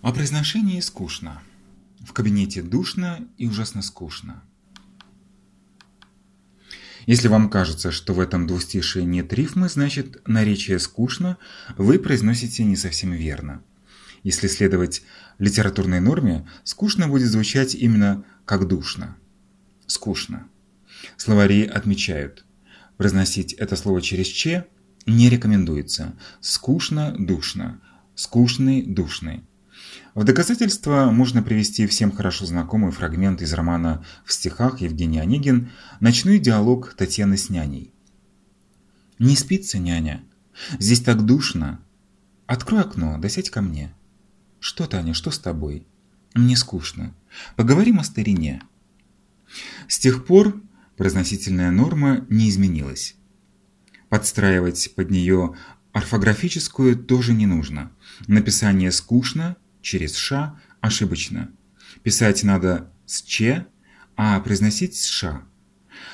О произношении скучно. В кабинете душно и ужасно скучно. Если вам кажется, что в этом двустишии нет рифмы, значит наречие «скучно» вы произносите не совсем верно. Если следовать литературной норме, скучно будет звучать именно как душно. Скучно. Словари отмечают, произносить это слово через «ч» не рекомендуется. Скучно, душно. Скучный, душный. В доказательство можно привести всем хорошо знакомый фрагмент из романа «В стихах» Евгений Онегин «Ночной диалог Татьяны с няней». «Не спится, няня? Здесь так душно. Открой окно, да ко мне». «Что, Таня, что с тобой?» «Мне скучно. Поговорим о старине». С тех пор произносительная норма не изменилась. Подстраивать под нее орфографическую тоже не нужно. Написание скучно – через «ша» ошибочно. Писать надо с «ч», а произносить с «ша».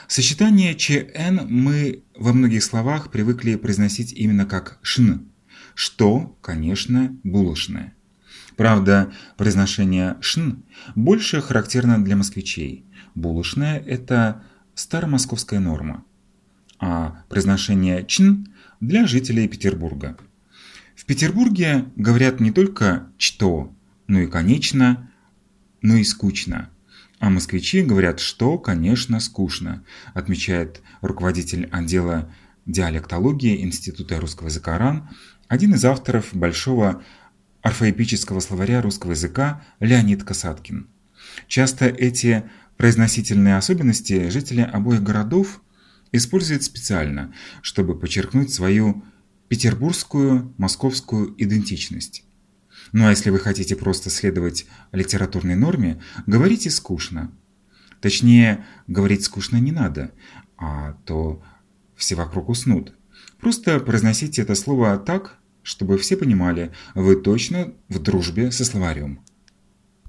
Сочетание «чн» мы во многих словах привыкли произносить именно как «шн», что, конечно, булочное. Правда, произношение «шн» больше характерно для москвичей. Булочное – это старомосковская норма, а произношение «чн» – для жителей Петербурга. В Петербурге говорят не только «что», но и «конечно», но и «скучно». А москвичи говорят, что, конечно, скучно, отмечает руководитель отдела диалектологии Института русского языка РАН, один из авторов большого орфоэпического словаря русского языка Леонид Касаткин. Часто эти произносительные особенности жители обоих городов используют специально, чтобы подчеркнуть свою петербургскую, московскую идентичность. Ну а если вы хотите просто следовать литературной норме, говорите скучно. Точнее, говорить скучно не надо, а то все вокруг уснут. Просто произносите это слово так, чтобы все понимали, вы точно в дружбе со словарем.